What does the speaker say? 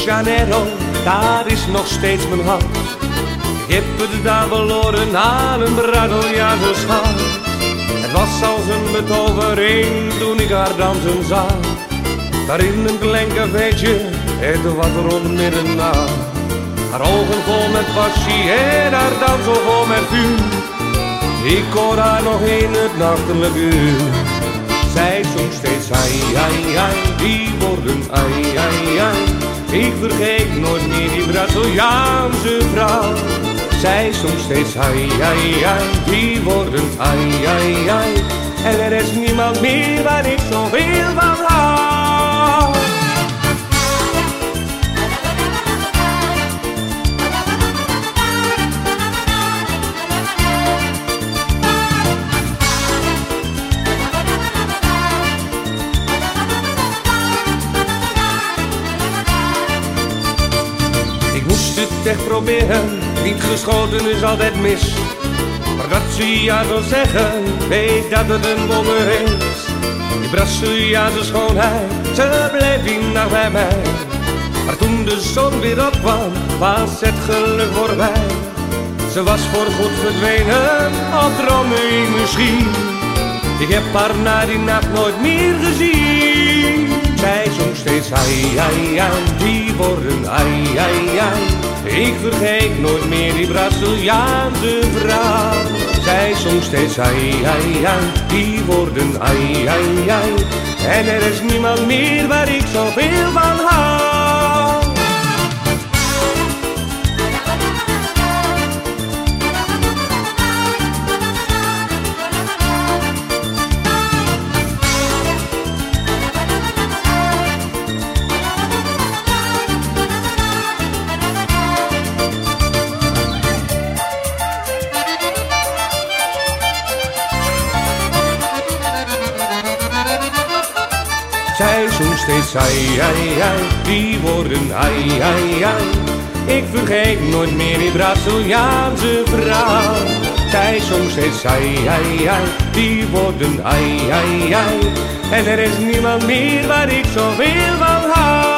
Janeiro, daar is nog steeds mijn hart. Ik heb het daar verloren aan een bruidejaarsschap. Het was als een betovering toen ik haar dansen zag. Daar in een klein cafeetje, het was rond middernacht. Haar ogen vol met passie en haar dans zo vol met vuur. Ik hoor haar nog in het nachtelijke uur. Zij zong steeds ai ai ai, die ai ai. Ik vergeet nooit meer die Braziliaanse vrouw. Zij zong steeds ai ai ai, die woorden ai ai ai. En er is niemand meer waar ik zoveel van echt proberen, niet geschoten is altijd mis. Maar dat ze ja wil zeggen, weet dat het een wonder is. Die Braziliaanse schoonheid, ze bleef die nacht bij mij. Maar toen de zon weer opkwam, was het geluk voorbij. Ze was voorgoed verdwenen, al droomde ik misschien. Ik heb haar na die nacht nooit meer gezien. Zij zong steeds ai ai ai, die woorden ai ai ai. Ik vergeet nooit meer die Braziliaanse vrouw. Zij zong steeds ai ai ai, die woorden ai ai ai. En er is niemand meer waar ik zoveel van hou. Zij zong steeds ai ai ai, die woorden ai ai ai. Ik vergeet nooit meer die Braziliaanse vrouw. Zij zong steeds ai ai ai, die woorden ai ai ai. En er is niemand meer waar ik zoveel van hou.